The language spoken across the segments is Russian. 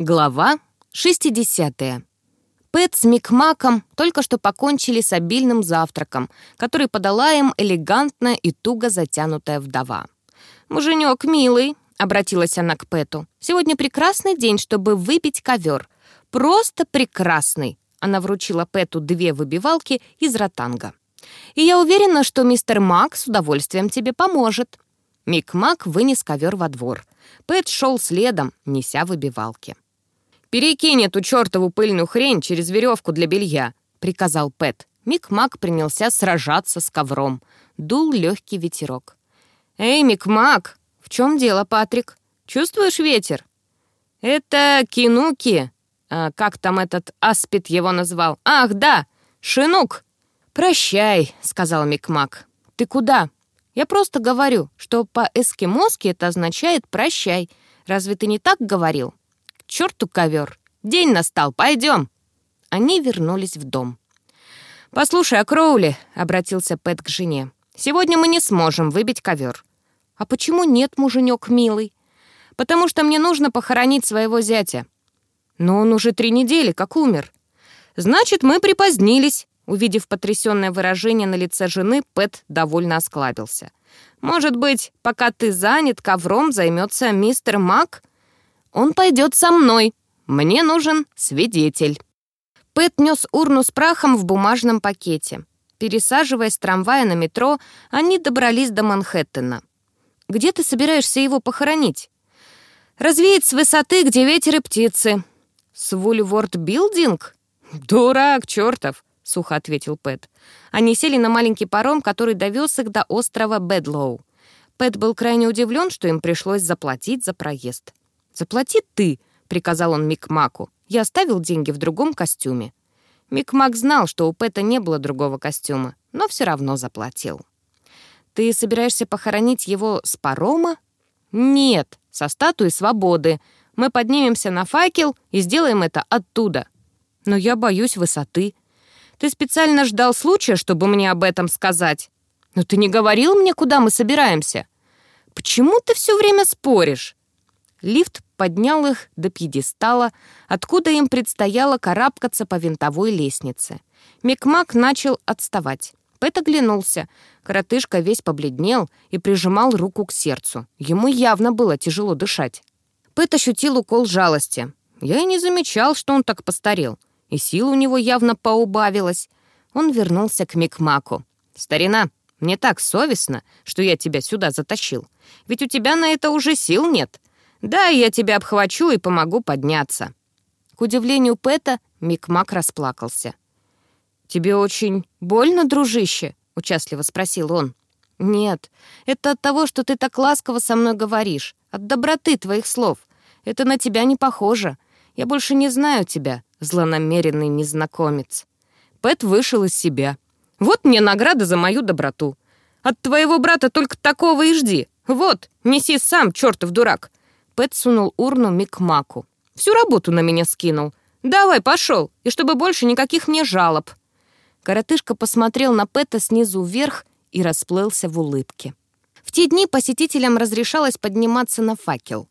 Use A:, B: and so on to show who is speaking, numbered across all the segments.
A: Глава 60. Пэт с Микмаком только что покончили с обильным завтраком, который подала им элегантная и туго затянутая вдова. «Муженек милый», — обратилась она к Пэту, «сегодня прекрасный день, чтобы выпить ковер. Просто прекрасный!» Она вручила Пэту две выбивалки из ротанга. «И я уверена, что мистер Мак с удовольствием тебе поможет». Мик-Мак вынес ковер во двор. Пэт шел следом, неся выбивалки. «Перекинь эту чертову пыльную хрень через веревку для белья», — приказал Пэт. Мик-Мак принялся сражаться с ковром. Дул легкий ветерок. «Эй, Мик-Мак, в чем дело, Патрик? Чувствуешь ветер?» «Это кинуки», а, как там этот аспид его назвал? «Ах, да, шинук!» «Прощай», — сказал Мик-Мак. «Ты куда?» «Я просто говорю, что по-эскимоски это означает «прощай». Разве ты не так говорил?» К черту ковер! День настал, пойдем!» Они вернулись в дом. «Послушай, а Кроули», — обратился Пэт к жене, «сегодня мы не сможем выбить ковер». «А почему нет, муженек милый?» «Потому что мне нужно похоронить своего зятя». «Но он уже три недели как умер». «Значит, мы припозднились», Увидев потрясенное выражение на лице жены, Пэт довольно осклабился. «Может быть, пока ты занят, ковром займется мистер Мак?» Он пойдет со мной. Мне нужен свидетель». Пэт нес урну с прахом в бумажном пакете. Пересаживаясь с трамвая на метро, они добрались до Манхэттена. «Где ты собираешься его похоронить?» «Развеять с высоты, где ветер и птицы». «С Вульворд Билдинг?» «Дурак, чертов!» — сухо ответил Пэт. Они сели на маленький паром, который довез их до острова Бедлоу. Пэт был крайне удивлен, что им пришлось заплатить за проезд. «Заплати ты», — приказал он Микмаку. «Я оставил деньги в другом костюме». Микмак знал, что у Пэта не было другого костюма, но все равно заплатил. «Ты собираешься похоронить его с парома?» «Нет, со статуи свободы. Мы поднимемся на факел и сделаем это оттуда». «Но я боюсь высоты». «Ты специально ждал случая, чтобы мне об этом сказать?» «Но ты не говорил мне, куда мы собираемся?» «Почему ты все время споришь?» Лифт поднял их до пьедестала, откуда им предстояло карабкаться по винтовой лестнице. Микмак начал отставать. Пэт оглянулся. Коротышка весь побледнел и прижимал руку к сердцу. Ему явно было тяжело дышать. Пэт ощутил укол жалости. Я и не замечал, что он так постарел. И сил у него явно поубавилось. Он вернулся к Микмаку. «Старина, мне так совестно, что я тебя сюда затащил. Ведь у тебя на это уже сил нет. «Да, я тебя обхвачу и помогу подняться». К удивлению Пэта, Микмак расплакался. «Тебе очень больно, дружище?» — участливо спросил он. «Нет, это от того, что ты так ласково со мной говоришь, от доброты твоих слов. Это на тебя не похоже. Я больше не знаю тебя, злонамеренный незнакомец». Пэт вышел из себя. «Вот мне награда за мою доброту. От твоего брата только такого и жди. Вот, неси сам, чертов дурак. Пэт сунул урну Микмаку. «Всю работу на меня скинул. Давай, пошел, и чтобы больше никаких мне жалоб». Коротышка посмотрел на Пэта снизу вверх и расплылся в улыбке. В те дни посетителям разрешалось подниматься на факел.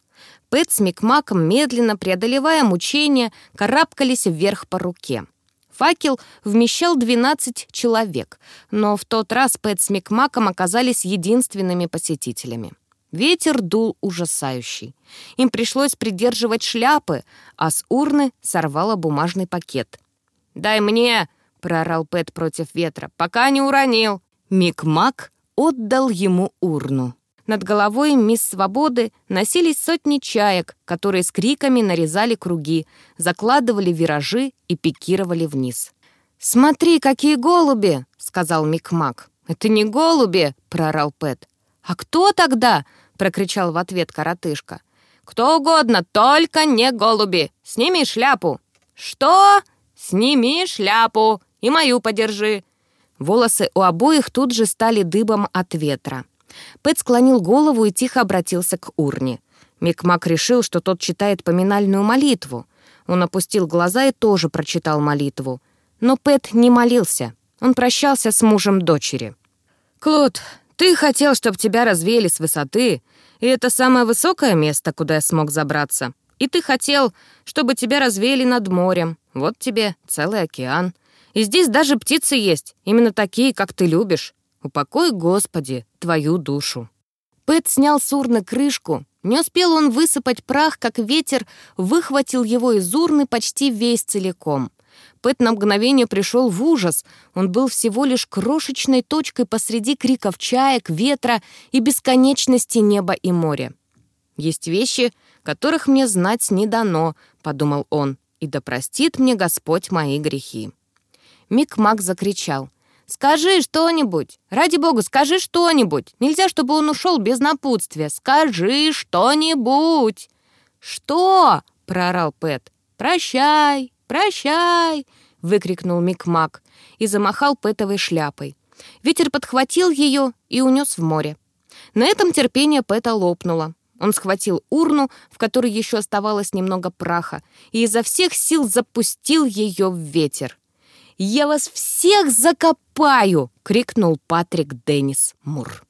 A: Пэт с Микмаком, медленно преодолевая мучения, карабкались вверх по руке. Факел вмещал 12 человек, но в тот раз Пэт с Микмаком оказались единственными посетителями. Ветер дул ужасающий. Им пришлось придерживать шляпы, а с урны сорвало бумажный пакет. «Дай мне!» — проорал Пэт против ветра. «Пока не уронил!» Мик-Мак отдал ему урну. Над головой мисс Свободы носились сотни чаек, которые с криками нарезали круги, закладывали виражи и пикировали вниз. «Смотри, какие голуби!» — сказал Мик-Мак. «Это не голуби!» — проорал Пэт. «А кто тогда?» — прокричал в ответ коротышка. «Кто угодно, только не голуби! Сними шляпу!» «Что? Сними шляпу! И мою подержи!» Волосы у обоих тут же стали дыбом от ветра. Пэт склонил голову и тихо обратился к урне. Микмак решил, что тот читает поминальную молитву. Он опустил глаза и тоже прочитал молитву. Но Пэт не молился. Он прощался с мужем дочери. «Клод, ты хотел, чтобы тебя развеяли с высоты, и это самое высокое место, куда я смог забраться. И ты хотел, чтобы тебя развеяли над морем. Вот тебе целый океан. И здесь даже птицы есть, именно такие, как ты любишь. Упокой, Господи, твою душу». Пэт снял с урны крышку. Не успел он высыпать прах, как ветер выхватил его из урны почти весь целиком. Пэт на мгновение пришел в ужас. Он был всего лишь крошечной точкой посреди криков чаек, ветра и бесконечности неба и моря. «Есть вещи, которых мне знать не дано», — подумал он, «и да простит мне Господь мои грехи». Мик Мак закричал. «Скажи что-нибудь! Ради бога, скажи что-нибудь! Нельзя, чтобы он ушел без напутствия! Скажи что-нибудь!» «Что?» — проорал Пэт. «Прощай! Прощай!» — выкрикнул Мик Мак и замахал Пэтовой шляпой. Ветер подхватил ее и унес в море. На этом терпение Пэта лопнуло. Он схватил урну, в которой еще оставалось немного праха, и изо всех сил запустил ее в ветер. «Я вас всех закопаю!» — крикнул Патрик Деннис Мур.